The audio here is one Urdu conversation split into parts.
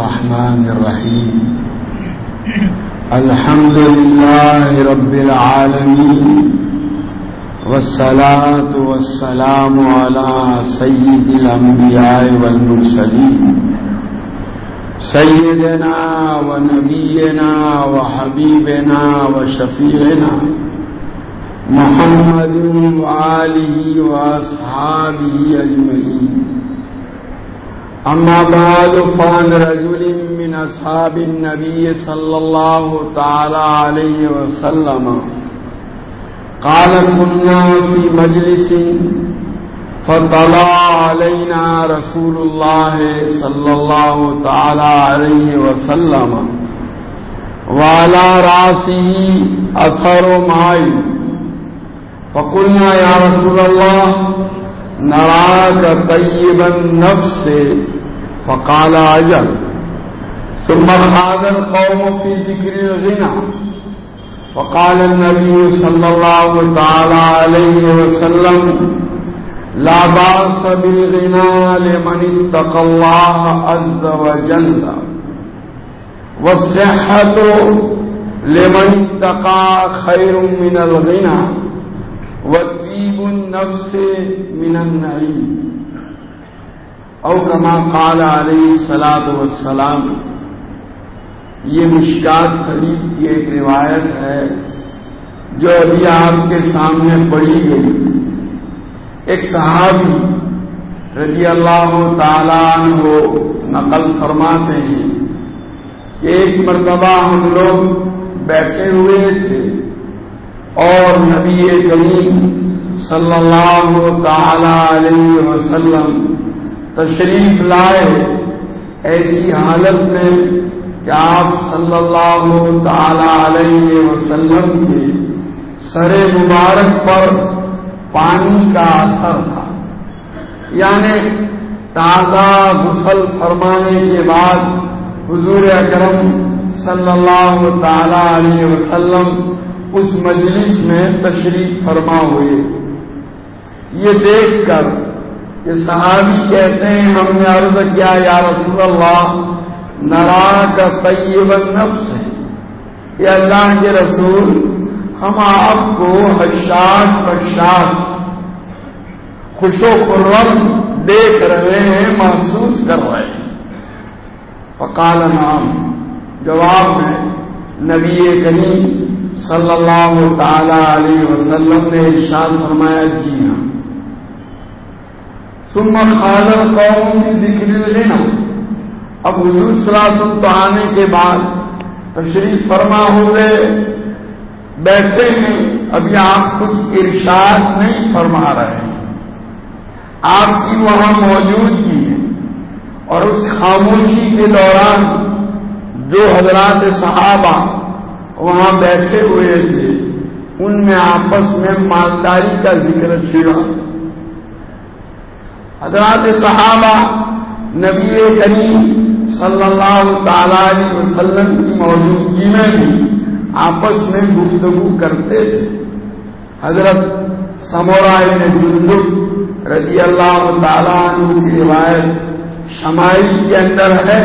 الرحمن الرحيم. الحمد لله رب العالمين والصلاة والسلام على سيد الأنبياء والمرسلين سيدنا ونبينا وحبيبنا وشفيعنا محمد وآله وأصحابه أجمعين أما بعد، فعن رجل من أصحاب النبي صلى الله تعالى عليه وسلم قال كنا في مجلس فطلع علينا رسول الله صلى الله تعالى عليه وسلم وعلى راسه أثر ماء فقلنا يا رسول الله نراك طيب النفس فقال أجل ثم خاذ القوم في ذكر الغنى. فقال النبي صلى الله تعالى عليه وسلم، لا باس بالغنى لمن اتقى الله عز وجل. والصحة لمن اتقى خير من الغنى. وطيب النفس من النعيم او کما قال علیہ سلاد وسلام یہ مشکات شریف کی ایک روایت ہے جو ابھی آپ کے سامنے پڑھی گئی۔ ایک صحابی رضی اللہ تعالیٰ عنہ نقل فرماتے ہیں کہ ایک مرتبہ ہم لوگ بیٹھے ہوئے تھے اور نبی کریم صلی اللہ تعالی علیہ وسلم تشریف لائے، ایسی حالت میں کہ آپ صلی اللہ تعالی علیہ وسلم کے سر مبارک پر پانی کا اثر تھا۔ یعنی تازہ غسل فرمانے کے بعد حضور اکرم صلی اللہ تعالی علیہ وسلم اس مجلس میں تشریف فرما ہوئے۔ یہ دیکھ کر کہ صحابی کہتے ہیں، ہم نے عرض کیا، یا رسول اللہ نرا کا طیب نفس ہے۔ یہ اللہ کے رسول، ہم آپ کو حشاش بشاش خوش و خرم دیکھ رہے ہیں، محسوس کر رہے ہیں۔ فقال نام جواب میں نبی کریم صلی اللہ تعالی علیہ وسلم نے ارشاد فرمایا جی ہاں۔ سمر خالر قوم کی ذکر لینا اب حضور سلاسم تو آنے کے بعد تشریف فرما ہوئے بیٹھے ہیں، ابھی آپ کچھ ارشاد نہیں فرما رہے ہیں۔ آپ کی وہاں موجودگی ہے اور اس خاموشی کے دوران جو حضرات صحابہ وہاں بیٹھے ہوئے تھے، ان میں آپس میں مالداری کا ذکر چھڑا حضرات صحابہ نبی کریم صلی اللہ تعالی علیہ وسلم کی موجودگی میں بھی آپس میں گفتگو کرتے تھے۔ حضرت سمورا جلد رضی اللہ تعالیٰ عنہ کی روایت شمائی کے اندر ہے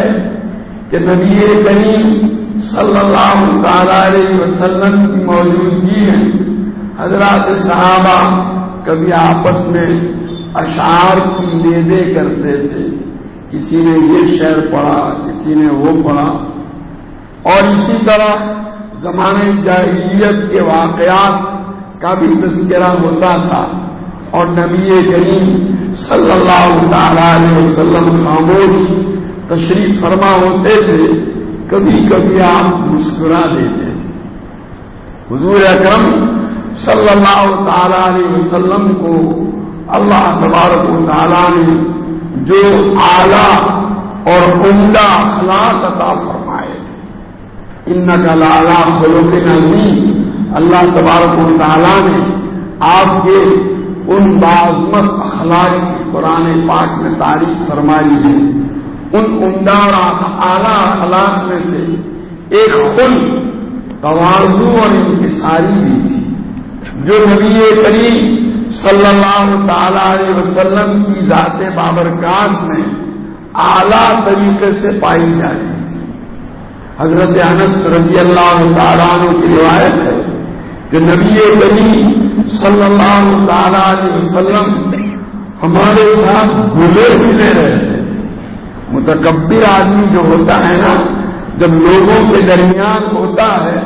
کہ نبی کریم صلی اللہ تعالی علیہ وسلم کی موجودگی میں حضرات صحابہ کبھی آپس میں اشعار کی لے دے کرتے تھے۔ کسی نے یہ شعر پڑھا، کسی نے وہ پڑھا۔ اور اسی طرح زمانے جاہلیت کے واقعات کا بھی تذکرہ ہوتا تھا۔ اور نبی کریم صلی اللہ تعالی علیہ وسلم خاموش تشریف فرما ہوتے تھے، کبھی کبھی آپ مسکرا دیتے۔ حضور اکرم صلی اللہ تعالی علیہ وسلم کو اللہ تبارک و تعالیٰ نے جو اعلی اور عمدہ اخلاق عطا فرمائے ان کا لالا خلوق نظیم اللہ تبارک و تعالیٰ نے آپ کے ان بازمت اخلاق کی قرآن پاک میں تعریف فرمائی ہے۔ ان عمدہ اور اعلیٰ اخلاق میں سے ایک خل توازو اور انکساری بھی تھی۔ جو نبی کریم صلی اللہ تعالی علیہ وسلم کی ذات بابرکات میں اعلیٰ طریقے سے پائی جاتی حضرت انس رضی اللہ تعالیٰ کی روایت ہے کہ نبی کریم صلی اللہ تعالی علیہ وسلم ہمارے ساتھ گلے ملے رہے تھے۔ متکبر آدمی جو ہوتا ہے نا، جب لوگوں کے درمیان ہوتا ہے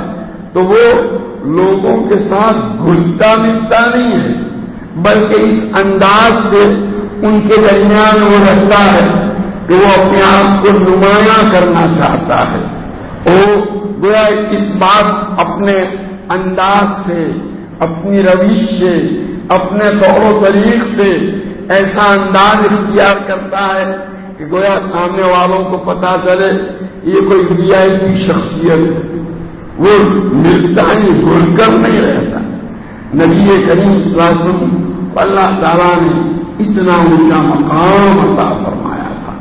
تو وہ لوگوں کے ساتھ گھلتا ملتا نہیں ہے۔ بلکہ اس انداز سے ان کے درمیان وہ رہتا ہے کہ وہ اپنے آپ کو نمایاں کرنا چاہتا ہے۔ وہ گویا اس بات اپنے انداز سے، اپنی روش سے، اپنے طور و طریق سے ایسا انداز اختیار کرتا ہے کہ گویا سامنے والوں کو پتا چلے یہ کوئی وی آئی پی شخصیت ہے۔ وہ ملتا ہی گھل کر نہیں رہتا۔ نبی کریم اسلام اللہ تعالیٰ نے اتنا اونچا مقام عطا فرمایا تھا۔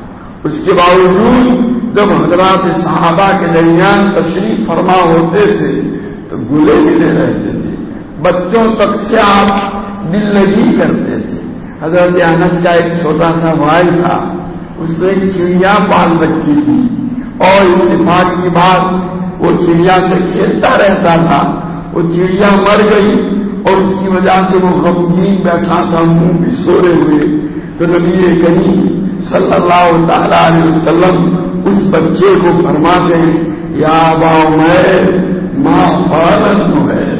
اس کے باوجود جب حضرات صحابہ کے درمیان تشریف فرما ہوتے تھے، تو گلے ملے رہتے تھے۔ بچوں تک سے آپ دل لگی کرتے تھے۔ حضرت آنند کا ایک چھوٹا سا بھائی تھا، اس میں ایک چڑیا پال رکھی تھی۔ اور اتفاق کی بات، وہ چڑیا سے کھیلتا رہتا تھا۔ وہ چڑیا مر گئی اور اس کی وجہ سے وہ غمگین بیٹھا تھا، منہ بھی سورے ہوئے۔ تو نبی کریم صلی اللہ تعالی علیہ وسلم اس بچے کو فرماتے ہیں، یا باؤ میں ماں فالت ہے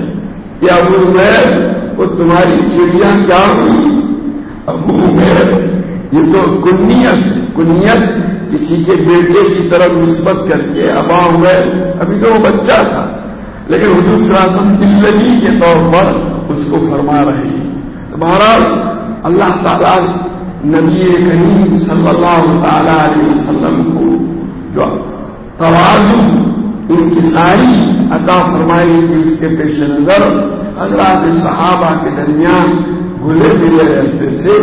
یا ابو میں وہ تمہاری چڑیا کیا ہوئی؟ ابو میں یہ تو کنیت کنیت کسی کے بیٹے کی طرف نسبت کر کے ابا ہوئے ابھی تو وہ بچہ تھا۔ لیکن حضور سراسم دلگی کے طور پر اس کو فرما رہے ہیں۔ تو بہرحال اللہ تعالیٰ نبی کریم صلی اللہ تعالی علیہ وسلم کو جو توازن ان کی ساری عطا فرمائی تھی اس کے پیش نظر حضرات صحابہ کے درمیان گلے ملے رہتے تھے۔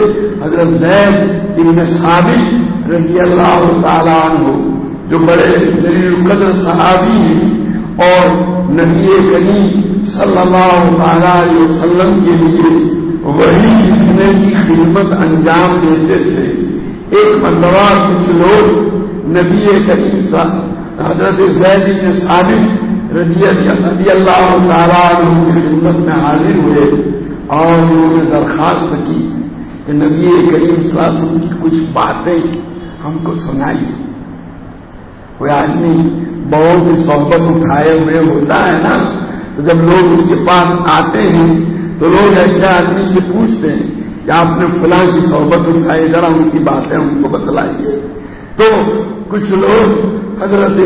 حضرت زید ان میں ثابت رضی اللہ تعالیٰ عنہ، جو بڑے ذریع قدر صحابی ہیں، اور نبی کریم صلی اللہ تعالی علیہ وسلم کے لیے وہی لکھنے کی خدمت انجام دیتے تھے۔ ایک مرتبہ کچھ لوگ نبی کریم حضرت زید بن ثابت رضی اللہ تعالیٰ عنہ کی خدمت میں حاضر ہوئے اور انہوں نے درخواست کی کہ نبی کریم صلی اللہ علیہ وسلم کی کچھ باتیں ہم کو سنائی کوئی آدمی بہت صحبت اٹھائے ہوئے ہوتا ہے نا تو جب لوگ اس کے پاس آتے ہیں تو لوگ ایسے آدمی سے پوچھتے ہیں کہ آپ نے فلاں کی صحبت اٹھائی، ذرا ان کی باتیں ان کو بتلائیے۔ تو کچھ لوگ حضرت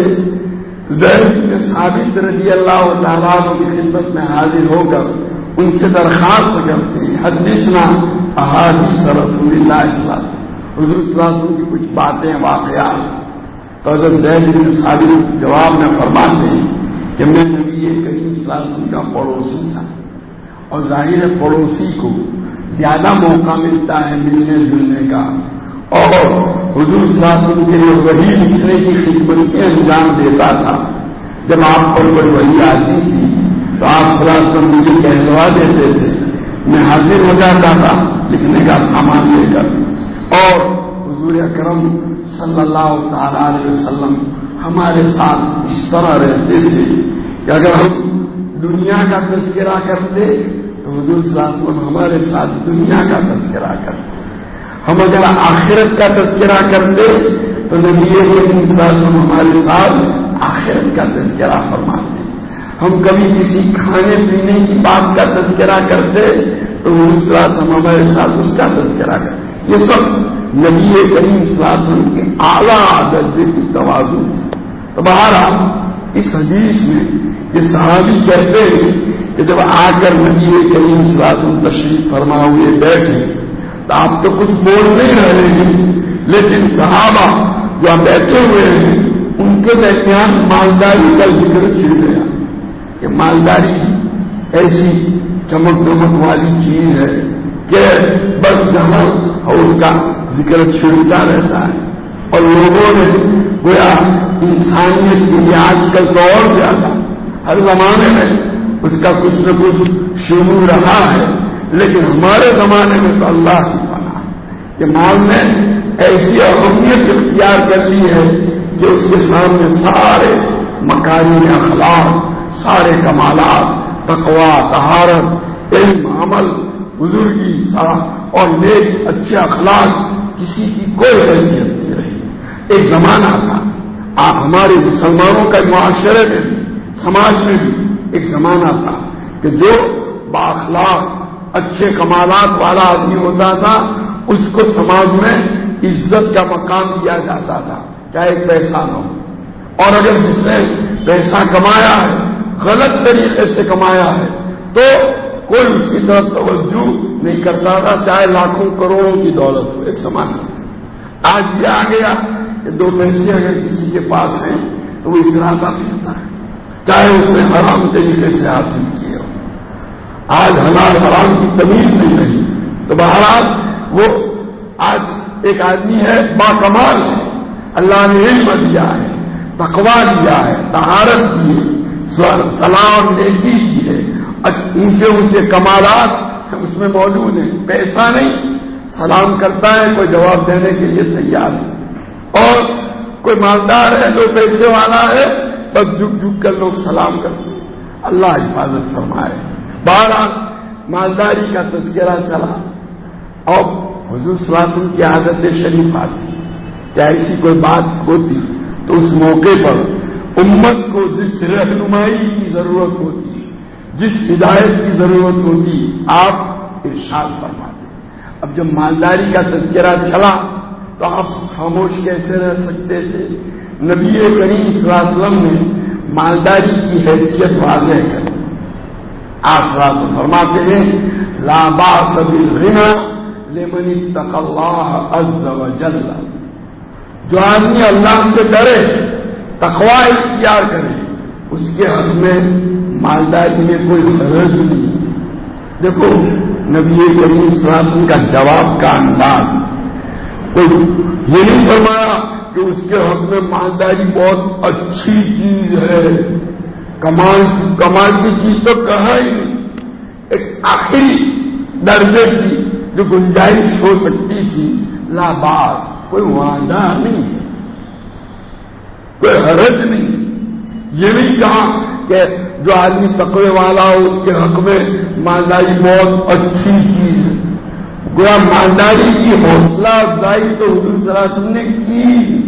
زید ثابت رضی اللہ تعالیٰ کی خدمت میں حاضر ہو کر ان سے درخواست کرتے ہیں، حدیثنا احادیث رسول اللہ اسلام حضور السلام کی کچھ باتیں واقعات۔ تو حضرت زید بن ثابت جواب میں فرماتے ہیں کہ میں نبی کریم اسلام کا پڑوسی تھا اور ظاہر پڑوسی کو زیادہ موقع ملتا ہے ملنے جلنے کا اور حضور صاحب کے لیے وہی لکھنے کی خدمت کے انجام دیتا تھا جب آپ پر کوئی وہی آتی تھی تو آپ سلاسم مجھے کہلوا دیتے تھے میں حاضر ہو جاتا تھا لکھنے کا سامان لے کر اور حضور اکرم صلی اللہ تعالی علیہ وسلم ہمارے ساتھ اس طرح رہتے تھے کہ اگر ہم دنیا کا تذکرہ کرتے، تو حضور صلی اللہ ہمارے ساتھ دنیا کا تذکرہ کرتے۔ ہم اگر آخرت کا تذکرہ کرتے، تو نبی ہم ہمارے ساتھ آخرت کا تذکرہ فرماتے۔ ہم کبھی کسی کھانے پینے کی بات کا تذکرہ کرتے، تو ہم ہمارے ساتھ اس کا تذکرہ کرتے۔ یہ سب نبی کریم سلاسن کے اعلیٰ درجے کی توازن تھی۔ تو بہرحال اس حدیث میں یہ صحابی کہتے ہیں کہ جب آ کر نبی کریم سلاسن تشریف فرما ہوئے بیٹھے، تو آپ تو کچھ بول نہیں رہے ہیں، لیکن صحابہ جو بیٹھے ہوئے ہیں، ان کے درمیان مالداری کا ذکر چھڑ گیا۔ کہ مالداری ایسی چمک دمک والی چیز ہے کہ بس جہاں اس کا ذکر چھڑتا رہتا ہے۔ اور لوگوں نے گویا انسانیت کے لیے آج کل تو اور زیادہ ہر زمانے میں اس کا کچھ نہ کچھ شروع رہا ہے، لیکن ہمارے زمانے میں تو اللہ ہی بنا یہ مال میں ایسی اہمیت اختیار کر لی ہے کہ اس کے سامنے سارے مکاری اخلاق، سارے کمالات تقوا تہارت علم، عمل، بزرگی اور نیک، اچھے اخلاق، کسی کی کوئی حیثیت نہیں ایک زمانہ تھا۔ آپ ہمارے مسلمانوں کا معاشرے میں بھی، سماج میں بھی ایک زمانہ تھا کہ جو باخلاق اچھے کمالات والا آدمی ہوتا تھا، اس کو سماج میں عزت کا مقام دیا جاتا تھا، چاہے پیسہ نہ ہو۔ اور اگر جس نے پیسہ کمایا ہے، غلط طریقے سے کمایا ہے، تو کوئی اس کی طرف توجہ نہیں کرتا تھا، چاہے لاکھوں کروڑوں کی دولت ہو، ایک سمان آج یہ آ گیا کہ دو پیسے اگر کسی کے پاس ہیں تو وہ اتراتا پھرتا ہے۔ چاہے اس نے حرام طریقے سے حاصل کیے ہو آج حلال حرام کی تمیز نہیں۔ رہی تو بہرحال وہ آج ایک آدمی ہے با کمال ہے۔ اللہ نے علم دیا ہے تقوا دیا ہے تہارت دی ہے، سلام نیکی کی ہے۔ اونچے اونچے کمالات اس میں موجود ہیں۔ پیسہ نہیں، سلام کرتا ہے، کوئی جواب دینے کے لیے تیار ہے اور کوئی مالدار ہے جو پیسے والا ہے، بس جھک جھک کر لوگ سلام کرتے ہیں۔ اللہ حفاظت فرمائے۔ بارہ مالداری کا تذکرہ چلا۔ اور حضور سلاسن کی عادت شریف آتی کیا ایسی کوئی بات ہوتی تو اس موقع پر امت کو جس رہنمائی کی ضرورت ہوتی، جس ہدایت کی ضرورت ہوتی، آپ ارشاد فرما دیں اب جب مالداری کا تذکرہ چلا تو آپ خاموش کیسے رہ سکتے تھے؟ نبی کریم صلی اللہ علیہ وسلم نے مالداری کی حیثیت واضح کر آپ رات فرماتے ہیں لابا سبھی رینا لیمنی عز و جل جو آدمی اللہ سے ڈرے تقوا اختیار کرے، اس کے حق میں مالداری میں کوئی غرض نہیں۔ دیکھو، نبی کریم سلاسن کا جواب کا انداز۔ کوئی یہ نہیں فرمایا کہ اس کے حق میں مالداری بہت اچھی چیز ہے۔ کمال کمال کی چیز تو کہا ہی نہیں۔ ایک آخری درجے کی جو گنجائش ہو سکتی تھی، لاباس، کوئی وعدہ نہیں ہے۔ کوئی حرج نہیں یہ نہیں کہا کہ جو آدمی تقوی والا ہو، اس کے حق میں مالداری بہت اچھی چیز ہے۔ گویا مالداری کی حوصلہ افزائی تو حضور نے کی۔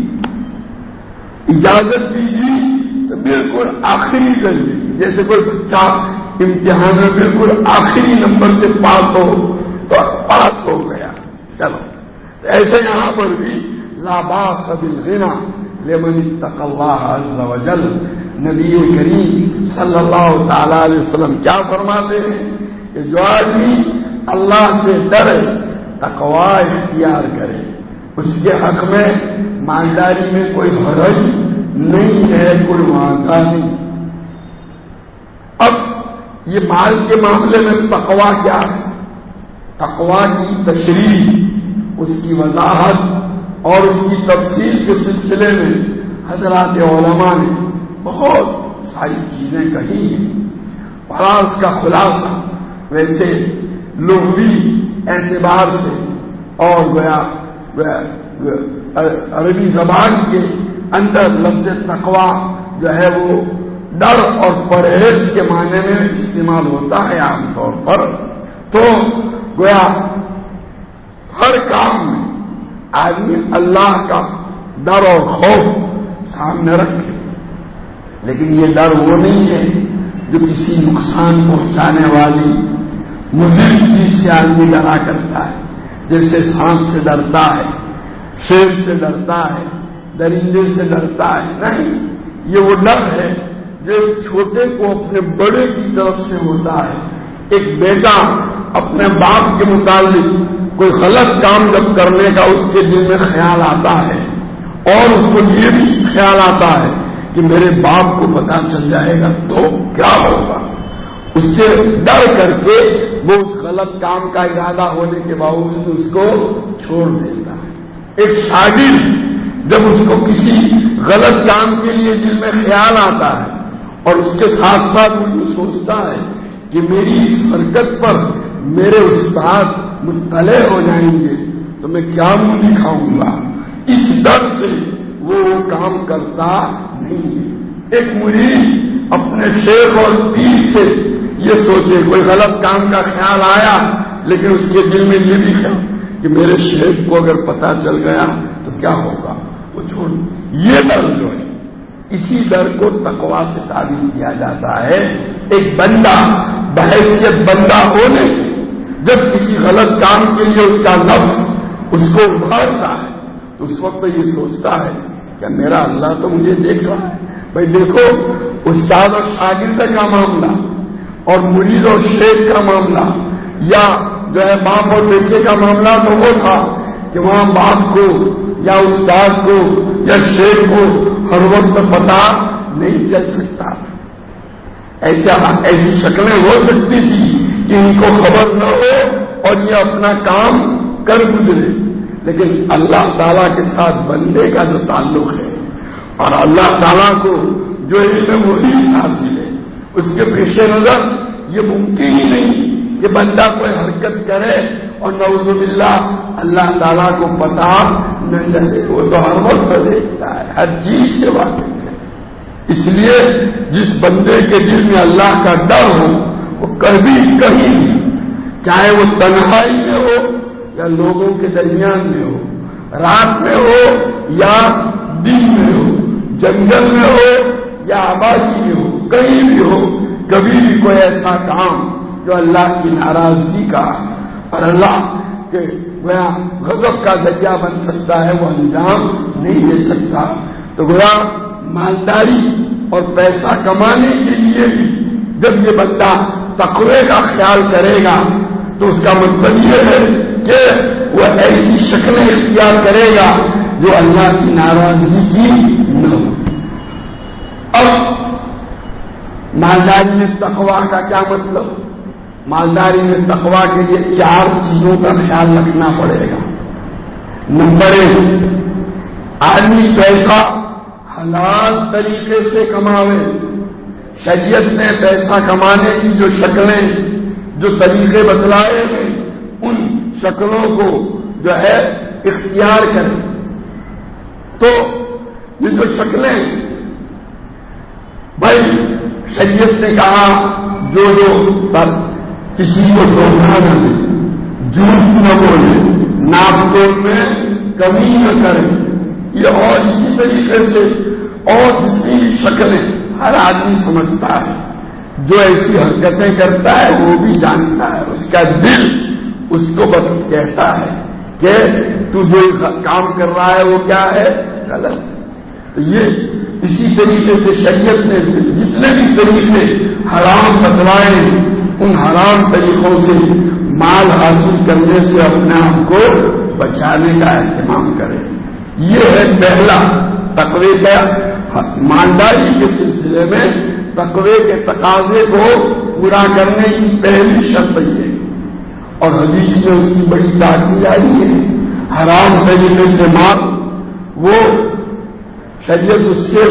اجازت دیجیے تو بالکل آخری کر دی جیسے کوئی بچہ امتحان میں بالکل آخری نمبر سے پاس ہو تو پاس ہو گیا۔ چلو ایسے یہاں پر بھی لاباس الغنا لمن عز وجل۔ نبی کریم صلی اللہ تعالی علیہ وسلم کیا فرماتے ہیں کہ جو آدمی اللہ سے ڈرے تقوا اختیار کرے۔ اس کے حق میں، مالداری میں کوئی حرج نہیں ہے، کوئی وعدہ نہیں۔ اب یہ مال کے معاملے میں تقوا کیا ہے؟ تقوا کی تشریح، اس کی وضاحت اور اس کی تفصیل کے سلسلے میں حضرات علماء نے بہت ساری چیزیں کہی ہیں۔ پراس کا خلاصہ، ویسے لوگ بھی اعتبار سے اور گیا عربی زبان کے اندر لفظ تقوا جو ہے وہ ڈر اور پرہیز کے معنی میں استعمال ہوتا ہے عام طور پر۔ تو گویا، ہر کام میں آدمی اللہ کا ڈر اور خوف سامنے رکھے، لیکن یہ ڈر وہ نہیں ہے جو کسی نقصان پہنچانے والی مزید چیز سے آدمی ڈرا کرتا ہے، جیسے سانس سے ڈرتا ہے شیر سے ڈرتا ہے، درندے سے ڈرتا ہے۔ نہیں، یہ وہ ڈر ہے جو ایک چھوٹے کو اپنے بڑے کی طرف سے ہوتا ہے۔ ایک بیٹا اپنے باپ کے متعلق کوئی غلط کام جب کرنے کا اس کے دل میں خیال آتا ہے، اور اس کو یہ بھی خیال آتا ہے کہ میرے باپ کو پتا چل جائے گا تو کیا ہوگا۔ اس سے ڈر کر کے وہ اس غلط کام کا ارادہ ہونے کے باوجود اس کو چھوڑ دیتا ہے۔ ایک شاگرد جب اس کو کسی غلط کام کے لیے دل میں خیال آتا ہے اور اس کے ساتھ ساتھ وہ سوچتا ہے کہ میری اس حرکت پر میرے استاد مطلع ہو جائیں گے، تو میں کیا منہ دکھاؤں گا؟ اس ڈر سے وہ کام کرتا نہیں۔ ہے ایک مرید اپنے شیخ اور پیر سے یہ سوچے کوئی غلط کام کا خیال آیا، لیکن اس کے دل میں یہ بھی خیال کہ میرے شیخ کو اگر پتا چل گیا تو کیا ہوگا؟ وہ چھوڑ یہ ڈر جو ہے، اسی ڈر کو تقوا سے تعبیر کیا جاتا ہے۔ ایک بندہ، بحیثیت بندہ ہونے سے جب کسی غلط کام کے لیے اس کا نفس اس کو ابھارتا ہے، تو اس وقت یہ سوچتا ہے کہ میرا اللہ تو مجھے دیکھ رہا ہے۔ بھائی دیکھو، استاد اور شاگرد کا معاملہ۔ اور مرید اور شیخ کا معاملہ، یا جو ہے باپ اور بیٹے کا معاملہ تو وہ تھا کہ وہاں باپ کو یا استاد کو یا شیخ کو ہر وقت پتا نہیں چل سکتا۔ ایسا ایسی شکلیں ہو سکتی تھی کہ ان کو خبر نہ ہو اور یہ اپنا کام کر گزرے۔ لیکن اللہ تعالیٰ کے ساتھ بندے کا جو تعلق ہے اور اللہ تعالیٰ کو جو علم وہی حاصل ہے اس کے پیش نظر یہ ممکن ہی نہیں کہ بندہ کوئی حرکت کرے اور نوز باللہ اللہ تعالیٰ کو پتا نہ چلے، وہ تو ہر وقت دیکھتا ہے، ہر چیز سے واقف ہے۔ اس لیے جس بندے کے دل میں اللہ کا ڈر ہو، وہ کبھی کہیں بھی، چاہے وہ تنہائی میں ہو یا لوگوں کے درمیان میں ہو، رات میں ہو یا دن میں ہو، جنگل میں ہو یا آبادی میں ہو کہیں بھی ہو، کبھی بھی کوئی ایسا کام جو اللہ کی ناراضگی کا اور اللہ کے گویا غضب کا ذریعہ بن سکتا ہے، وہ انجام نہیں دے سکتا۔ تو گویا، مالداری اور پیسہ کمانے کے لیے بھی جب یہ بندہ تقوی کا خیال کرے گا، تو اس کا مطلب یہ ہے کہ وہ ایسی شکلیں اختیار کرے گا جو اللہ کی ناراضگی کی نہ ہو۔ اب مالداری میں تقوا کا کیا مطلب؟ مالداری میں تقوا کے لیے چار چیزوں کا خیال رکھنا پڑے گا۔ نمبر ایک، آدمی پیسہ حلال طریقے سے کماوے۔ شریعت نے پیسہ کمانے کی جو شکلیں، جو طریقے بتلائے ہیں، ان شکلوں کو جو ہے اختیار کریں۔ تو یہ جو شکلیں، بھائی شریعت نے کہا، جو جو کسی کو دھوکہ نہ دے، جھوٹ نہ بولے، ناپ توڑ میں کمی نہ کرے، یہ اور اسی طریقے سے اور جتنی شکلیں ہر آدمی سمجھتا ہے، جو ایسی حرکتیں کرتا ہے، وہ بھی جانتا ہے، اس کا دل اس کو کہتا ہے کہ تو جو کام کر رہا ہے، وہ کیا ہے؟ غلط۔ تو یہ اسی طریقے سے شریعت نے جتنے بھی طریقے حرام بتلائے، ان حرام طریقوں سے مال حاصل کرنے سے اپنے آپ کو بچانے کا اہتمام کرے۔ یہ ہے پہلا تقوی کا مالداری کے سلسلے میں تقوی کے تقاضے کو پورا کرنے کی پہلی شرط یہ اور حدیث میں اس کی بڑی تاثیر آئی ہے۔ حرام طریقے سے مال، وہ شریعت اس سے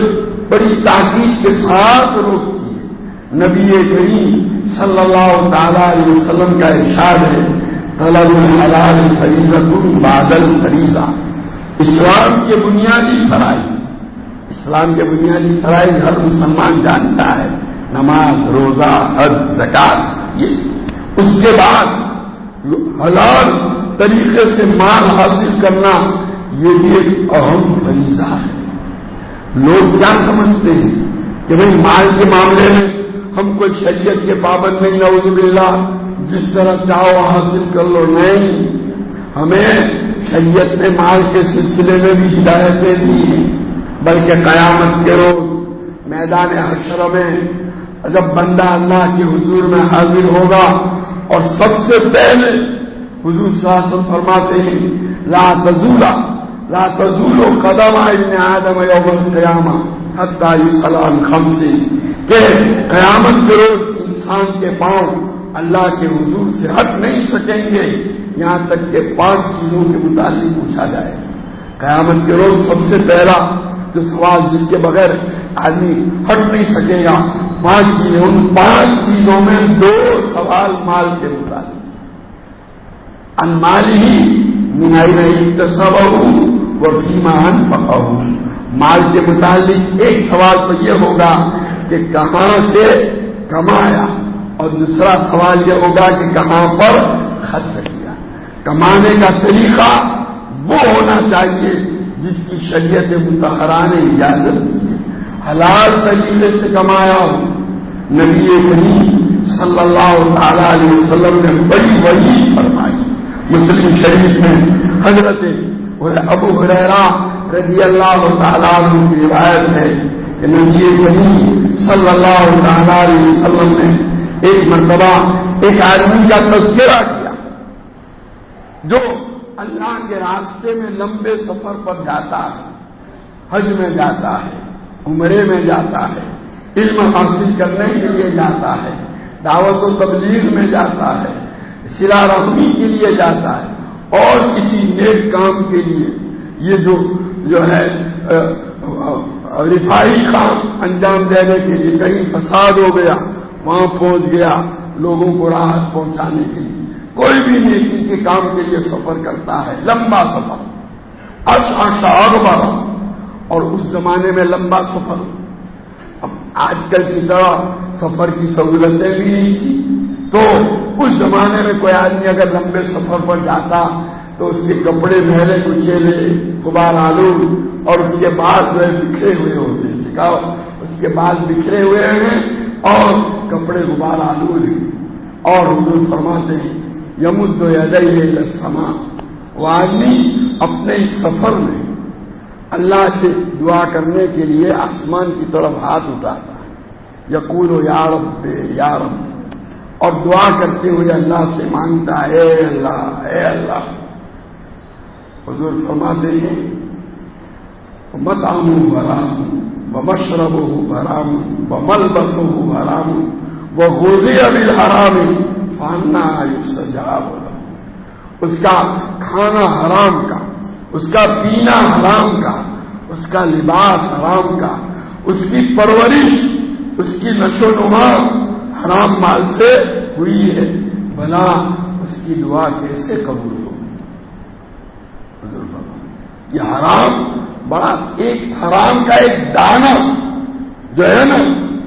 بڑی تاکید کے ساتھ روکتی ہے۔ نبی کریم صلی اللہ تعالی علیہ وسلم کا ارشاد ہے، طلب الحلال فریضت بادل فریضہ۔ اسلام کے بنیادی فرائض، اسلام کے بنیادی فرائض ہر مسلمان جانتا ہے۔ نماز، روزہ حد زکات، یہ۔ اس کے بعد حلال طریقے سے مال حاصل کرنا، یہ بھی ایک اہم فریضہ ہے۔ لوگ کیا سمجھتے ہیں کہ بھائی مال کے معاملے میں ہم کو شریعت کے پابند نہیں، نعوذ باللہ، جس طرح چاہو حاصل کر لو۔ نہیں، ہمیں شریعت نے مال کے سلسلے میں بھی ہدایتیں دی بلکہ قیامت کے روز میدان حشر میں جب بندہ اللہ کے حضور میں حاضر ہوگا اور سب سے پہلے حضور وسلم فرماتے ہیں، لا تزولا لا تزولو قدم ابن آدم یوم القیامہ حتی یسلام خمسی۔ کہ قیامت کے روز انسان کے پاؤں اللہ کے حضور سے ہٹ نہیں سکیں گے، یہاں تک کہ پانچ چیزوں کے متعلق پوچھا جائے۔ قیامت کے روز سب سے پہلا جو سوال جس کے بغیر آدمی ہٹ نہیں سکے گا، پانچ چیزیں۔ ان پانچ چیزوں میں دو سوال مال کے متعلق۔ انمال ہی منائی نہیں تصب وہ بیمان پکا مال کے متعلق ایک سوال تو یہ ہوگا کہ کہاں سے کمایا اور دوسرا سوال یہ ہوگا کہ کہاں پر خرچ کیا۔ کمانے کا طریقہ وہ ہونا چاہیے جس کی شریعت متحرہ نے اجازت دی ہے۔ حلال طریقے سے کمایا ہو۔ نبی کریم صلی اللہ تعالی علیہ وسلم نے بڑی بڑی فرمائی۔ مسلم شریف میں حضرت ابو حریرا رضی اللہ تعالیٰ کی روایت ہے کہ نبی کریم صلی اللہ تعالی علیہ وسلم نے ایک مرتبہ ایک آدمی کا تذکرہ کیا جو اللہ کے راستے میں لمبے سفر پر جاتا ہے، حج میں جاتا ہے، عمرے میں جاتا ہے، علم حاصل کرنے کے لیے جاتا ہے، دعوت و تبلیغ میں جاتا ہے سلا رحمی کے لیے جاتا ہے۔ اور کسی نیک کام کے لیے یہ جو جو ہے رفائی کام انجام دینے کے لیے کہیں فساد ہو گیا، وہاں پہنچ گیا لوگوں کو راحت پہنچانے کے لیے۔ کوئی بھی نیکی کے کام کے لیے سفر کرتا ہے، لمبا سفر۔ اشا اخبار اور اس زمانے میں لمبا سفر۔ اب آج کل کی طرح سفر کی سہولتیں بھی نہیں تھی تو اس زمانے میں کوئی آدمی اگر لمبے سفر پر جاتا تو اس کے کپڑے مہلے کچیلے غبار آلو اور اس کے بعد جو ہے بکھرے ہوئے ہوتے ہیں۔ دکھاؤ اس کے بعد بکھرے ہوئے ہیں اور کپڑے غبار آلو ہیں۔ اور حضور فرماتے ہیں، یمد سما وہ آدمی اپنے اس سفر میں اللہ سے دعا کرنے کے لیے آسمان کی طرف ہاتھ اٹھاتا ہے۔ یقول و یارب یارب اور دعا کرتے ہوئے اللہ سے مانگتا ہے اے اللہ اے اللہ۔ حضور فرماتے ہیں مت آم حرام و مشرب ہوں حرام و مل بس ہوں حرام وہ غوزی ابھی حرام فاننا سجا اس کا کھانا حرام کا، اس کا پینا حرام کا، اس کا لباس حرام کا، اس کی پرورش، اس کی نشو نما حرام مال سے ہوئی ہے۔ بلا اس کی دعا کیسے قبول ہو؟ یہ حرام بڑا ایک حرام کا ایک دانا جو ہے نا،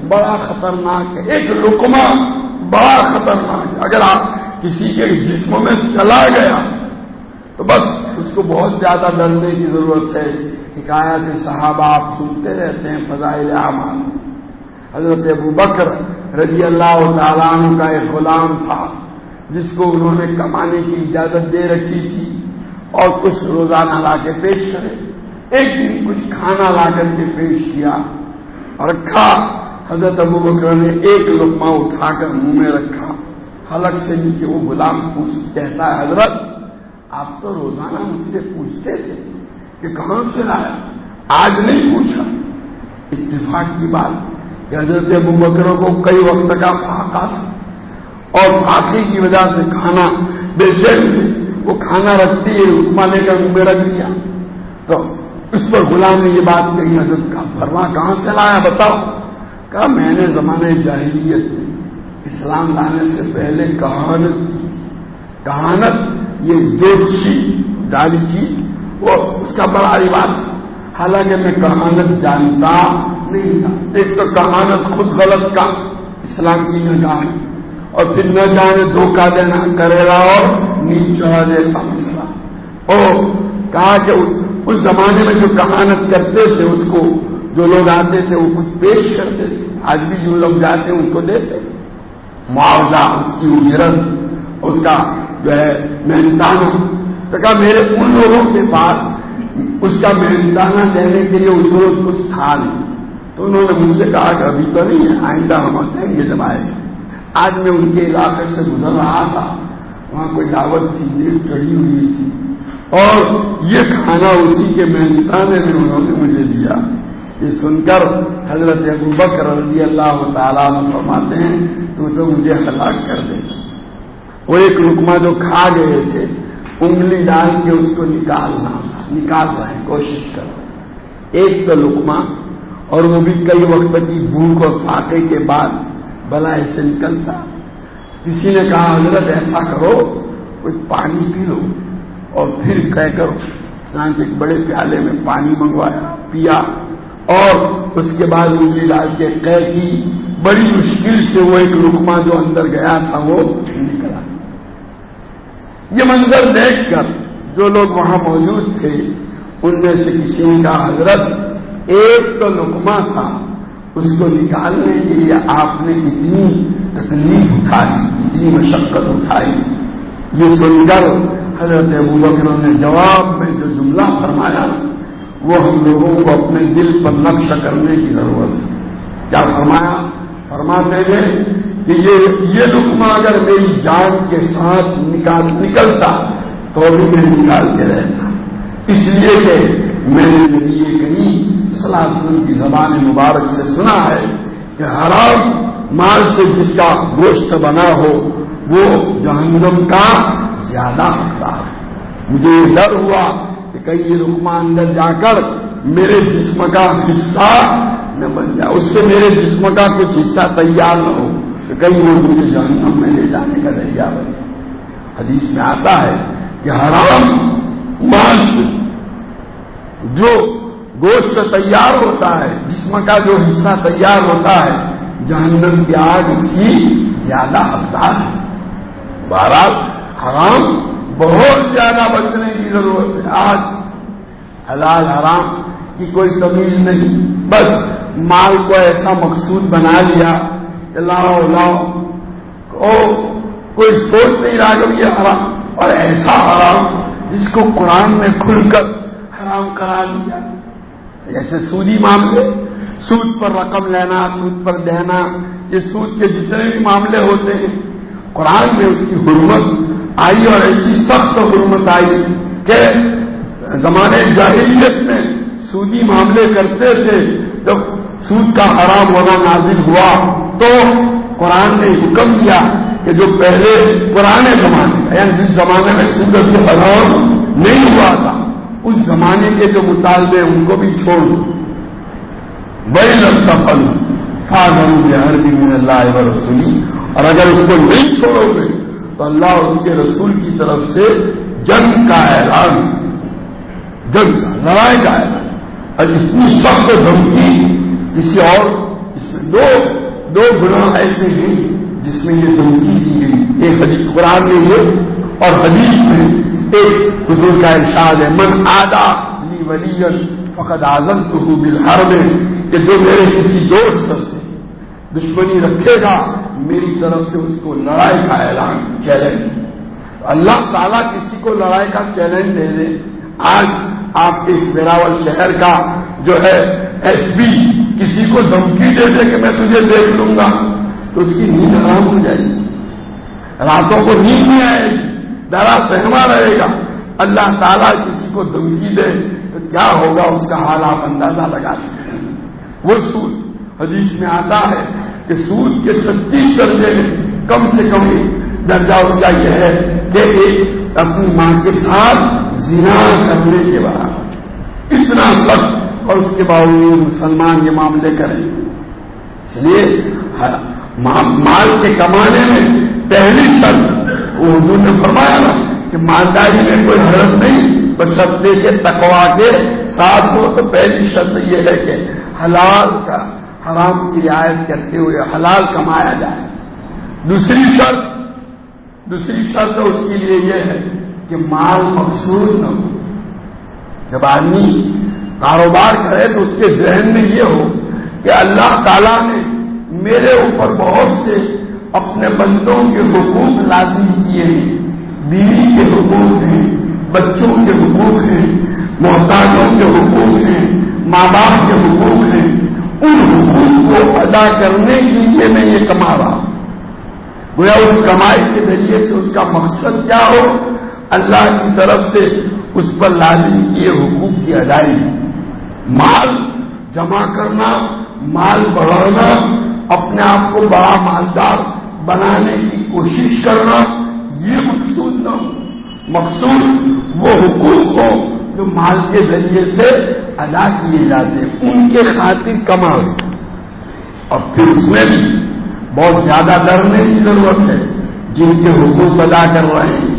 بڑا خطرناک ہے۔ ایک رکما بڑا خطرناک ہے۔ اگر آپ کسی کے جسم میں چلا گیا تو بس اس کو بہت زیادہ ڈرنے کی ضرورت ہے۔ حکایت صحابہ آپ سنتے رہتے ہیں، فضائل اعمال۔ حضرت ابو بکر رضی اللہ تعالیٰ عنہ کا ایک غلام تھا، جس کو انہوں نے کمانے کی اجازت دے رکھی تھی اور کچھ روزانہ لا کے پیش کرے۔ ایک دن کچھ کھانا لا کر کے پیش کیا اور رکھا۔ حضرت ابو بکر نے ایک لقمہ اٹھا کر منہ میں رکھا۔ حلق سے نیچے وہ غلام پوچھ، کہتا ہے، حضرت، آپ تو روزانہ مجھ سے پوچھتے تھے کہ کہاں سے لایا؟ آج نہیں پوچھا۔ اتفاق کی بات۔ کہ حضرت ابو بکروں کو کئی وقت کا فاقہ تھا۔ اور فاقے کی وجہ سے کھانا بے چین سے وہ کھانا رکھتی ہے رکما لے کر منہ میں رکھ دیا۔ تو اس پر غلام نے یہ بات کہی، حضرت کا بھرنا کہاں سے لایا بتاؤ؟ کہا، میں نے زمانے جاہلیت میں اسلام لانے سے پہلے کہانت کی۔ کہانت یہ جوشی جاری کی وہ اس کا بڑا رواج تھا۔ حالانکہ میں کہانت جانتا نہیں تھا۔ ایک تو کہانت خود غلط کا، اسلام کی نہ جانے۔ اور پھر نہ جانے دھوکہ دینا کرے گا اور نیچ چڑھا جیسا مسئلہ۔ اور کہا کہ اس زمانے میں جو کہانت کرتے تھے، اس کو جو لوگ آتے تھے، وہ کچھ پیش کرتے تھے۔ آج بھی جو لوگ جاتے ہیں، ان کو دیتے معاوضہ، اس کی اجرت اس کا جو ہے محنتانہ تو کہا، میرے ان لوگوں کے پاس اس کا محنتانہ دینے کے لیے اس روز کچھ تھا نہیں۔ تو انہوں نے مجھ سے کہا کہ ابھی تو نہیں ہے، آئندہ ہم دیں گے جب آئے آج میں ان کے علاقے سے گزر رہا تھا، وہاں کوئی دعوت تھی دیر چڑھی ہوئی تھی۔ اور یہ کھانا اسی کے محنتانے میں انہوں نے مجھے دیا۔ یہ سن کر حضرت ابو بکر رضی اللہ تعالیٰ فرماتے ہیں، تو تو مجھے ہلاک کر دے۔ وہ ایک رکما جو کھا گئے تھے، انگلی ڈال کے اس کو نکالنا تھا۔ نکال رہے ہیں کوشش کر۔ رہے ایک تو لکما اور وہ بھی کئی وقت کی بھوک اور فاقے کے بعد بلا ایسے نکلتا۔ کسی نے کہا، حضرت ایسا کرو کوئی پانی پی لو۔ اور پھر کہہ کر ایک بڑے پیالے میں پانی منگوایا، پیا۔ اور اس کے بعد انگلی ڈال کے قے کی۔ بڑی مشکل سے وہ ایک رکما جو اندر گیا تھا، وہ نکلا۔ یہ منظر دیکھ کر جو لوگ وہاں موجود تھے، ان میں سے کسی نے کہا، حضرت ایک تو لکما تھا، اس کو نکالنے کے لیے آپ نے اتنی تکلیف اٹھائی اتنی مشقت اٹھائی۔ یہ سن کر حضرت ابو بکر نے جواب میں جو جملہ فرمایا، وہ ہم لوگوں کو اپنے دل پر نقش کرنے کی ضرورت ہے۔ کیا فرمایا؟ فرماتے ہیں کہ یہ لکما اگر میری جان کے ساتھ نکال، نکلتا تو بھی میں نکال کے رہتا۔ اس لیے کہ میں نے نبی کریم کی زبان مبارک سے سنا ہے کہ حرام مال سے جس کا گوشت بنا ہو، وہ جہنم کا زیادہ حقدار ہے۔ مجھے یہ ڈر ہوا کہیں یہ رکما اندر جا کر میرے جسم کا حصہ نہ بن جائے۔ اس سے میرے جسم کا کچھ حصہ تیار نہ ہو تو کہیں وہ مجھے جہنم میں لے جانے کا ذریعہ بنے۔ حدیث میں آتا ہے کہ حرام مانس جو گوشت تیار ہوتا ہے، جسم کا جو حصہ تیار ہوتا ہے، جہنم کی آگ اس کی زیادہ حقدار ہے۔ بہرحال، حرام بہت زیادہ بچنے کی ضرورت ہے۔ آج حلال حرام کی کوئی تمیز نہیں۔ بس مال کو ایسا مقصود بنا لیا کہ لاؤ لاؤ۔ او، کوئی سوچ نہیں رہا کہ یہ حرام۔ اور ایسا حرام جس کو قرآن میں کھل کر حرام کرا دیا۔ ایسے سودی معاملے، سود پر رقم لینا، سود پر دینا، یہ سود کے جتنے بھی معاملے ہوتے ہیں، قرآن میں اس کی حرمت آئی اور ایسی سخت حکومت آئی کہ زمانے جاہلیت میں سودی معاملے کرتے تھے، جب سود کا حرام ہونا نازل ہوا تو قرآن نے حکم دیا کہ جو پہلے پرانے زمانے یعنی جس زمانے میں سود کے حرام نہیں ہوا تھا اس زمانے کے جو مطالبے ان کو بھی چھوڑ دو۔ بڑی لگتا پھل فاضل بہار بھی اللہ رسولی اور اگر اس کو نہیں چھوڑو گے، تو اللہ اور اس کے رسول کی طرف سے جنگ کا اعلان، جنگ کا لڑائی کا اعلان۔ اور اتنی سخت دھمکی کسی اور اس میں دو دو گناہ ایسے ہیں جس میں یہ دھمکی دی گئی۔ ایک حدیث قرآن میں یہ اور حدیث میں ایک بزرگ کا ارشاد ہے، من آدھا لی ولی فقط آزم تو بلہار میں کہ جو میرے کسی دوست سے دشمنی رکھے گا، میری طرف سے اس کو لڑائی کا اعلان چیلنج۔ اللہ تعالیٰ کسی کو لڑائی کا چیلنج دے دے۔ آج آپ کے اس میراول شہر کا جو ہے ایس پی کسی کو دھمکی دے دے کہ میں تجھے دیکھ لوں گا، تو اس کی نیند آرام ہو جائے گی۔ راتوں کو نیند نہیں آئے گی۔ ڈرا سہما رہے گا۔ اللہ تعالیٰ کسی کو دھمکی دے تو کیا ہوگا؟ اس کا حال آپ اندازہ لگا سکتے ہیں۔ وہ سود حدیث میں آتا ہے کہ سود کے چھتیس درجے میں کم سے کم درجہ اس کا یہ ہے کہ ایک اپنی ماں کے ساتھ زنا کرنے کے بعد۔ اتنا سخت اور اس کے باوجود مسلمان یہ معاملے کریں۔ اس لیے مال کے کمانے میں پہلی شرط اردو نے فرمایا نا کہ مالداری میں کوئی حرت نہیں، بس سب کے تقوا کے ساتھ ہو تو پہلی شرط یہ ہے کہ حلال کا حرام کی رعایت کرتے ہوئے حلال کمایا جائے۔ دوسری شرط دوسری شرط اس کے لیے یہ ہے کہ مال مقصود نہ ہو۔ جب آدمی کاروبار کرے تو اس کے ذہن میں یہ ہو کہ اللہ تعالیٰ نے میرے اوپر بہت سے اپنے بندوں کے حقوق لازم کیے ہیں، بیوی کے حقوق ہیں، بچوں کے حقوق ہیں، محتاجوں کے حقوق ہیں ماں باپ کے حقوق ہیں۔ ان حقوق کو ادا کرنے کے لیے میں یہ کما رہا ہوں۔ گویا اس کمائی کے ذریعے سے اس کا مقصد کیا ہو؟ اللہ کی طرف سے اس پر لازم کیے حقوق کی ادائیگی۔ مال جمع کرنا، مال بڑھانا، اپنے آپ کو بڑا مالدار بنانے کی کوشش کرنا، یہ مقصود نہ ہو مقصود وہ حقوق ہو جو مال کے ذریعے سے ادا کیے جاتے ہیں ان کے خاطر کما اور پھر اس میں بھی بہت زیادہ ڈرنے کی ضرورت ہے۔ جن کے حقوق ادا کر رہے ہیں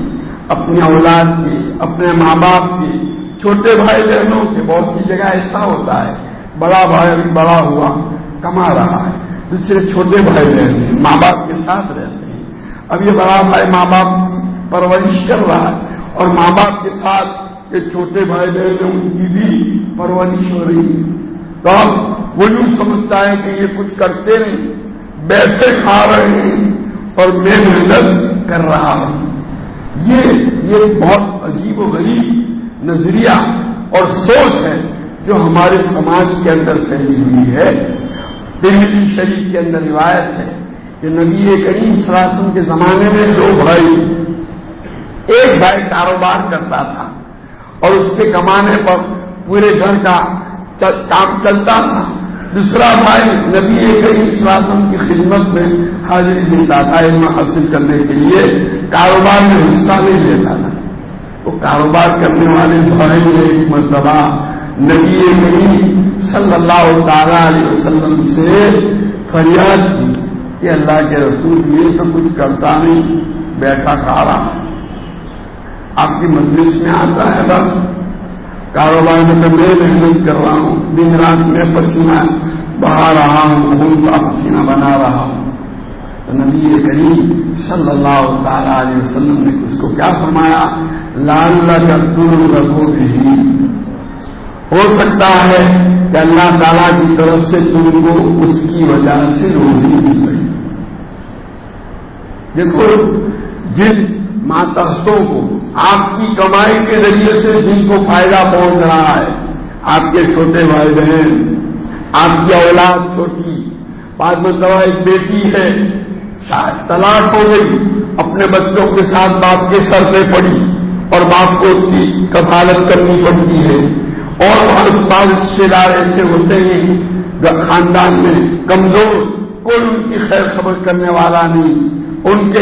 اپنی اولاد کے، اپنے ماں باپ کے، چھوٹے بھائی بہنوں کے، بہت سی جگہ ایسا ہوتا ہے، بڑا بھائی ابھی بڑا ہوا، کما رہا ہے۔ دوسرے چھوٹے بھائی بہن ماں باپ کے ساتھ رہتے ہیں۔ اب یہ بڑا بھائی ماں باپ پرورش کر رہا ہے اور ماں باپ کے ساتھ یہ چھوٹے بھائی بہن ہیں، ان کی بھی پرورش ہو رہی ہے۔ تو اب وہ یوں سمجھتا ہے کہ یہ کچھ کرتے نہیں بیٹھے کھا رہے ہیں اور میں محنت کر رہا ہوں۔ یہ یہ بہت عجیب و غریب نظریہ اور سوچ ہے جو ہمارے سماج کے اندر پھیلی ہوئی ہے۔ دلی شریف کے اندر روایت ہے کہ نبی کریم سلاسن کے زمانے میں دو بھائی ایک بھائی کاروبار کرتا تھا اور اس کے کمانے پر پورے گھر کا کام چلتا تھا۔ دوسرا بھائی نبی کریم سلاسن کی خدمت میں حاضری دیتا تھا، علم حاصل کرنے کے لیے، کاروبار میں حصہ نہیں لیتا تھا۔ وہ کاروبار کرنے والے بھائی نے ایک مرتبہ نبی کریم صلی اللہ تعالی علیہ وسلم سے فریاد کی کہ اللہ کے رسول یہ تو کچھ کرتا نہیں، بیٹھا کھا رہا آپ کی مجلس میں آتا ہے بس۔ کاروبار میں تو میں محنت کر رہا ہوں۔ دن رات میں پسینہ بہا رہا ہوں خون کا پسینہ بنا رہا ہوں۔ تو نبی کریم صلی اللہ تعالی علیہ وسلم نے اس کو کیا فرمایا؟ لال کا تم رکھو بھی ہو سکتا ہے کہ اللہ تعالیٰ کی طرف سے تم کو اس کی وجہ سے روزی مل رہی دیکھو، جن ماتحتوں کو، آپ کی کمائی کے ذریعے سے جن کو فائدہ پہنچ رہا ہے، آپ کے چھوٹے بھائی بہن، آپ کی اولاد چھوٹی، بعد میں دوا ایک بیٹی ہے، شاید تلاش ہو گئی، اپنے بچوں کے ساتھ باپ کے سر پہ پڑی اور باپ کو اس کی کفالت کرنی پڑتی ہے۔ اور بعض رشتے دار ایسے ہوتے ہیں خاندان میں کمزور، کوئی ان کی خیر خبر کرنے والا نہیں، ان کے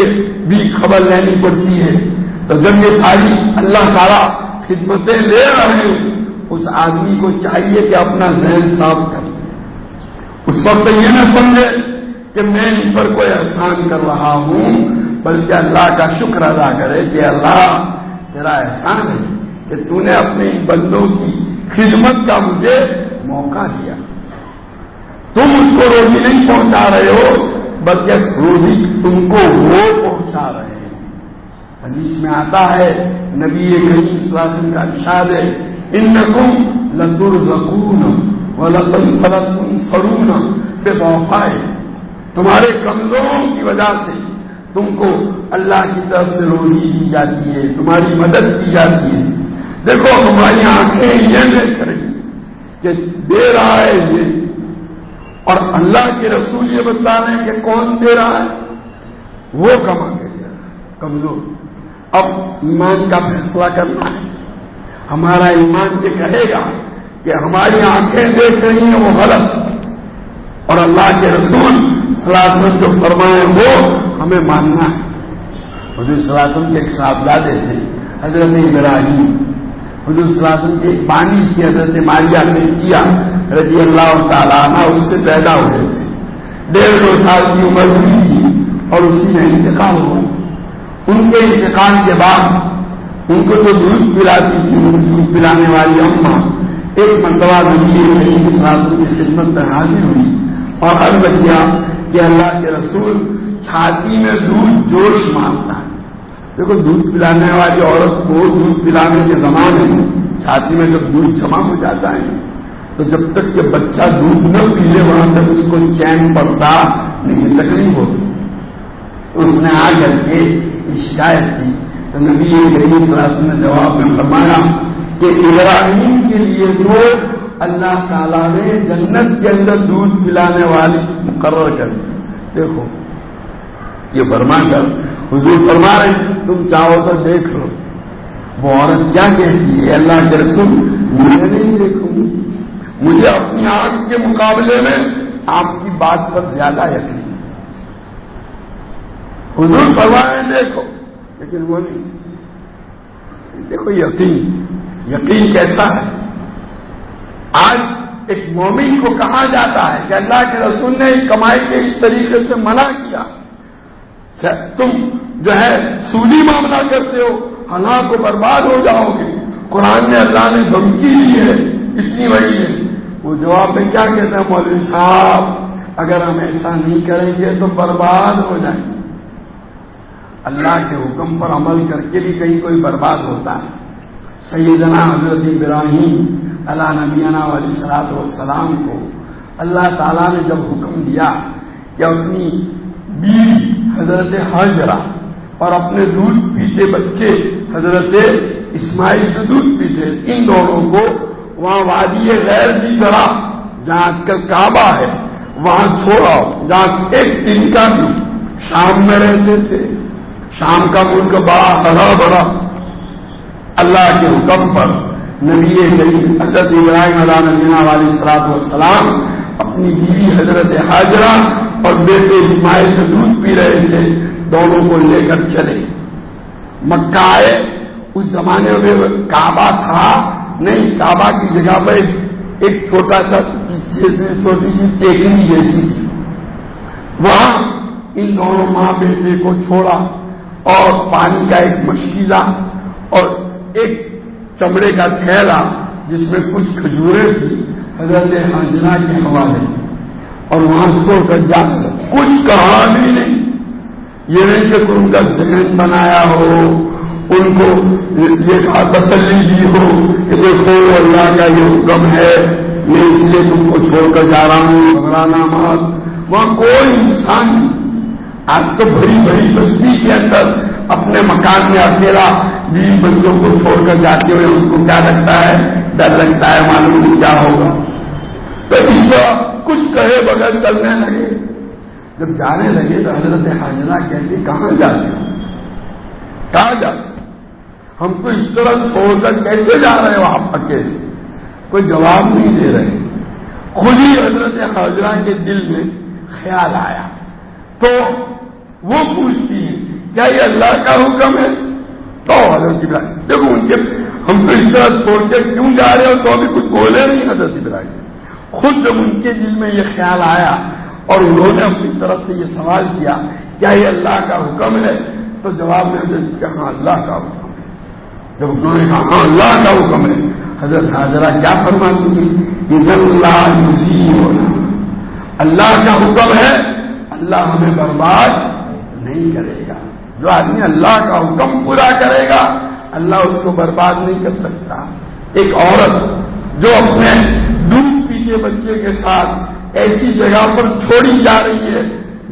بھی خبر لینی پڑتی ہے۔ تو جب یہ ساری اللہ تعالیٰ خدمتیں لے رہے ہیں، اس آدمی کو چاہیے کہ اپنا ذہن صاف کرے۔ اس وقت یہ نہ سمجھے کہ میں ان پر کوئی احسان کر رہا ہوں، بلکہ اللہ کا شکر ادا کرے کہ اللہ تیرا احسان ہے کہ تو نے اپنے بندوں کی خدمت کا مجھے موقع دیا۔ تم اس کو روزی نہیں پہنچا رہے ہو بلکہ روزی تم کو وہ پہنچا رہے ہیں۔ حدیث میں آتا ہے، نبی کریم سلاسن کا ارشاد ہے ان کم لندر زکون و لطن فلطن سرون بے وفائے تمہارے کمزوروں کی وجہ سے تم کو اللہ کی طرف سے روزی دی جاتی ہے، تمہاری مدد کی جاتی ہے۔ دیکھو، ہماری آنکھیں یہ دیکھ رہی کہ دے رہا ہے یہ۔ اور اللہ کے رسول یہ بتا رہے ہیں کہ کون دے رہا ہے؟ وہ کما کے دے رہا ہے، کمزور۔ اب ایمان کا فیصلہ کرنا ہے۔ ہمارا ایمان یہ کہے گا کہ ہماری آنکھیں دیکھ رہی ہیں، وہ غلط۔ اور اللہ کے رسول سلاسن جو فرمائے، وہ ہمیں ماننا ہے۔ حضور سلاسن کے ایک صاحبزادے تھے، حضرت ابراہیم۔ حضور سلاسن کے ایک پانی کی حضرت مالیہ نے کیا، رضی اللہ تعالیٰ عنہ اس سے پیدا ہوئے۔ تھے ڈیڑھ دو سال کی عمر ہوئی تھی اور اسی میں انتقال ہوا۔ ان کے انتقال کے بعد ان کو جو دودھ پلاتی تھی دودھ پلانے والی اما ایک مرتبہ نبی کی خدمت میں حاضر ہوئی اور ہر بچیا کہ اللہ کے رسول چھاتی میں دودھ جوش مارتا ہے۔ دیکھو، دودھ پلانے والی عورت کو دودھ پلانے کے زمانے میں چھاتی میں جب دودھ جمع ہو جاتا ہے، تو جب تک کہ بچہ دودھ نہ پی لے وہاں تک اس کو چین پڑتا نہیں تکلیف ہوتی اس نے آ کر کے شکایت کی۔ تو نبی غریب کلاس نے جواب میں فرمایا کہ ابراہیم کے لیے تو اللہ تعالیٰ نے جنت کے اندر دودھ پلانے والی مقرر کر دی۔ دیکھو، یہ فرما کر حضور فرما رہے تم چاہو تو دیکھ لو۔ وہ عورت کیا کہتی ہے؟ اللہ کے رسول میں نہیں دیکھوں گی۔ مجھے اپنی آنکھ کے مقابلے میں آپ کی بات پر زیادہ یقین حضور فرمائے دیکھو۔ لیکن وہ نہیں۔ دیکھو، یقین۔ یقین کیسا ہے؟ آج ایک مومن کو کہا جاتا ہے کہ اللہ کے رسول نے کمائی کے اس طریقے سے منع کیا۔ تم جو ہے سودی معاملہ کرتے ہو ہلاک کو برباد ہو جاؤ گے۔ قرآن میں اللہ نے دھمکی دی ہے، اتنی بڑی ہے۔ وہ جواب میں کیا کہتے ہیں مولوی صاحب، اگر ہم ایسا نہیں کریں گے تو برباد ہو جائیں۔ گے اللہ کے حکم پر عمل کر کے بھی کہیں کوئی برباد ہوتا ہے۔ سیدنا حضرت ابراہیم اللہ نبیانہ علیہ صلاحت والسلام کو اللہ تعالیٰ نے جب حکم دیا کہ اپنی بیوی حضرت حاجرہ اور اپنے دودھ پیتے بچے حضرت اسماعیل جو دودھ پیتے ان دونوں کو وہاں وادی غیر کی طرح جہاں آج کل کعبہ ہے، وہاں چھوڑا۔ جہاں ایک دن کا بھی شام میں رہتے تھے۔ شام کا ملک بڑا ہرا بڑا اللہ کے حکم پر نبی کریم حضرت ابراہیم علیہ نبینا والی سلاد والسلام اپنی بیوی حضرت حاجرہ اور بیٹے اسماعیل سے دودھ پی رہے تھے، دونوں کو لے کر چلے۔ مکہ آئے، اس زمانے میں کعبہ تھا، نہیں، کعبہ کی جگہ پر ایک چھوٹا سا چھوٹی سی ٹیکنی جیسی تھی۔ وہاں ان دونوں ماں بیٹے کو چھوڑا اور پانی کا ایک مشکلہ اور ایک چمڑے کا تھیلا جس میں کچھ کھجورے تھی حضرت حاضرہ کے حوالے۔ اور وہاں چھوڑ کر جا۔ کچھ کہانی نہیں۔ یہ نہیں کہ ان کا ذہن بنایا ہو، ان کو یہ تسلی دی ہو کہ دیکھو، اللہ کا یہ حکم ہے۔ میں اس لیے تم کو چھوڑ کر جا رہا ہوں، گھبرانا مت۔ وہاں کوئی انسان نہیں۔ آج تو بڑی بڑی بستی کے اندر اپنے مکان میں اکیلا بیوی بچوں کو چھوڑ کر جاتے ہوئے ان کو کیا لگتا ہے؟ ڈر لگتا ہے، معلوم نہیں کیا ہوگا۔ تو اس کو کچھ کہے بغیر چلنے لگے۔ جب جانے لگے تو حضرت حاضرہ کہتے کہاں جاتے کہاں جاتے ہم کو اس طرح چھوڑ کر کیسے جا رہے ہیں وہاں اکیلے؟ کوئی جواب نہیں دے رہے۔ خود ہی حضرت حاضرہ کے دل میں خیال آیا۔ تو وہ پوچھتی ہے کیا یہ اللہ کا حکم ہے؟ تو حضرت ابراہیم، دیکھو ان کے ہم تو اس طرح چھوڑ کے کیوں جا رہے ہو؟ تو ابھی کچھ بولے نہیں حضرت ابراہیم۔ خود جب ان کے دل میں یہ خیال آیا اور انہوں نے اپنی طرف سے یہ سوال کیا کیا یہ اللہ کا حکم ہے؟ تو جواب میں حضرت کیا ہاں اللہ کا حکم ہے۔ جب انہوں نے کہا ہاں اللہ کا حکم ہے، حضرت حاضرہ کیا فرماتی ہے اللہ ہونا اللہ کا حکم ہے، اللہ ہمیں برباد نہیں کرے گا۔ جو آدمی اللہ کا حکم پورا کرے گا، اللہ اس کو برباد نہیں کر سکتا۔ ایک عورت جو اپنے دودھ پیتے بچے کے ساتھ ایسی جگہ پر چھوڑی جا رہی ہے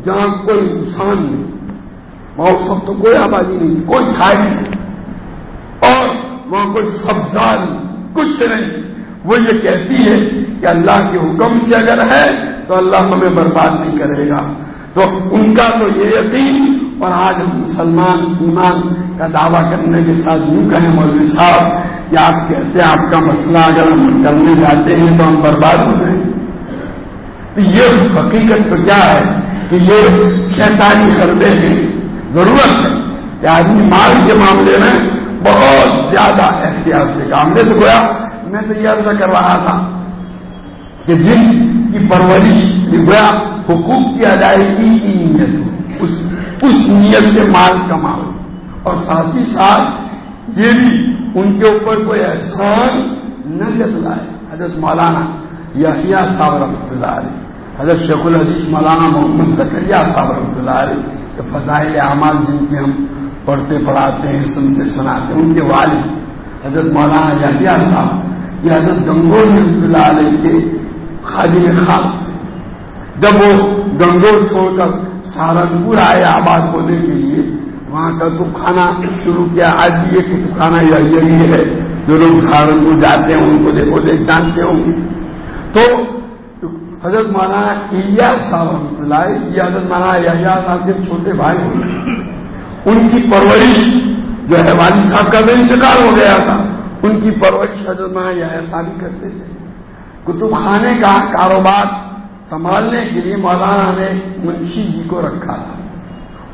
جہاں کوئی انسان نہیں وہاں تو کوئی آبادی نہیں، کوئی کھائے نہیں۔ اور وہاں کوئی سبزہ نہیں، کچھ نہیں۔ وہ یہ کہتی ہے کہ اللہ کے حکم سے اگر ہے تو اللہ ہمیں برباد نہیں کرے گا۔ تو ان کا تو یہ یقین اور آج ہم مسلمان ایمان کا دعویٰ کرنے کے ساتھ یوں کہیں، مولوی صاحب، کہ آپ کہتے ہیں، آپ کا مسئلہ اگر ہم کرنے جاتے ہیں تو ہم برباد ہو جائیں۔ تو یہ حقیقت تو کیا ہے کہ یہ شیطانی کردے ہیں ضرورت ہے کہ آدمی مال کے معاملے میں بہت زیادہ احتیاط سے کام لے۔ تو گویا، میں تو یہ عرض کر رہا تھا کہ جن کی پرورش یعنی گویا، حقوق کی ادائیگی کی نیت اس اس نیت سے مال کماؤ۔ اور ساتھ ہی ساتھ یہ بھی ان کے اوپر کوئی احسان نہ جتلائے۔ حضرت مولانا یا صاحب رحمۃ اللہ علیہ۔ حضرت شیخ الحدیث مولانا محمد زکریہ صاحب رحمۃ اللہ علیہ کہ فضائل اعمال جن کے ہم پڑھتے پڑھاتے ہیں، سنتے سناتے ہیں، ان کے والد۔ حضرت مولانا یا صاحب یہ حضرت گنگور رحمۃ اللہ علیہ کے خادم خاص جب وہ گنگور چھوڑ کر سہارنپور آئے آباد ہونے کے لیے۔ وہاں کا کتب خانہ شروع کیا، آج بھی یہ کتب خانہ یہی ہے۔ جو لوگ سہارنپور جاتے ہیں، ان کو دیکھو، دیکھ، جانتے ہوں۔ گے تو حضرت مانا صاحب رحمۃ اللہ یہ حضرت مانا یا صاحب کے چھوٹے بھائی ان کی پرورش جو ہے، والد صاحب کا بھی انتقال ہو گیا تھا۔ ان کی پرورش حضرت مانا یا صاحب کرتے تھے۔ کتب خانے کا کاروبار سنبھالنے کے لیے مولانا نے منشی جی کو رکھا تھا۔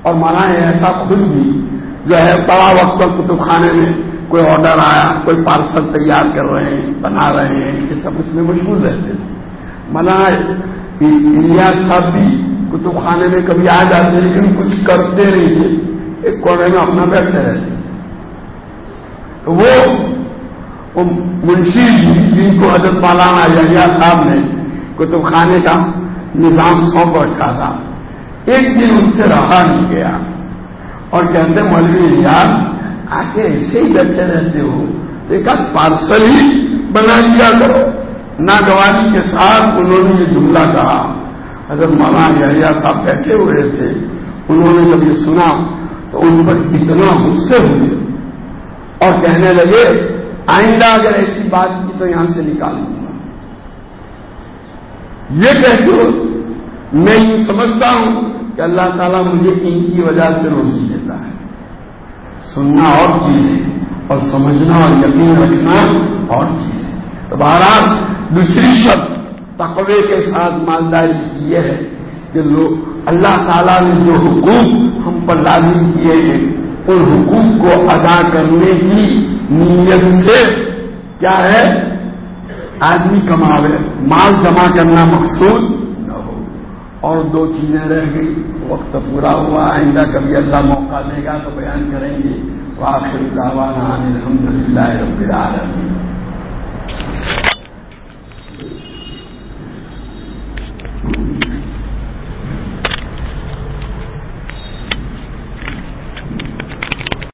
اور مولانا ایسا خود بھی جو ہے بڑا وقت کتب خانے میں کوئی آرڈر آیا، کوئی پارسل تیار کر رہے ہیں، بنا رہے ہیں، یہ سب اس میں مشغول رہتے تھے۔ مولانا صاحب بھی کتب خانے میں کبھی آ جاتے لیکن کچھ کرتے نہیں تھے۔ ایک کونے میں اپنا بیٹھتے رہتے تو وہ منشی جی جن کو حضرت مولانا یحییٰ صاحب نے کتب خانے کا نظام سونپ رکھا تھا۔ ایک دن ان سے رہا نہیں گیا۔ اور کہتے مولوی یار آ کے ایسے ہی بیٹھے رہتے ہو۔ ایک پارسل ہی بنا لیا کرو۔ ناگوانی کے ساتھ انہوں نے یہ جملہ کہا۔ حضرت مولانا یا صاحب بیٹھے ہوئے تھے۔ انہوں نے جب یہ سنا تو ان پر اتنا غصے ہوئے اور کہنے لگے، آئندہ اگر ایسی بات کی تو یہاں سے نکال یہ کہتے میں یہ سمجھتا ہوں کہ اللہ تعالیٰ مجھے ان کی وجہ سے روزی دیتا ہے۔ سننا اور چیز ہے اور سمجھنا اور یقین رکھنا اور چیز ہے تو بہرحال دوسری شبد تقوی کے ساتھ مالداری کی یہ ہے کہ لوگ اللہ تعالیٰ نے جو حقوق ہم پر لازم کیے ہیں، ان حقوق کو ادا کرنے کی نیت سے کیا ہے؟ آدمی کماوے، مال جمع کرنا مقصود نہ ہو اور دو چیزیں رہ گئی، وقت پورا ہوا، آئندہ کبھی اللہ موقع دے گا تو بیان کریں گے واخر دعوانا الحمد للہ رب العالمین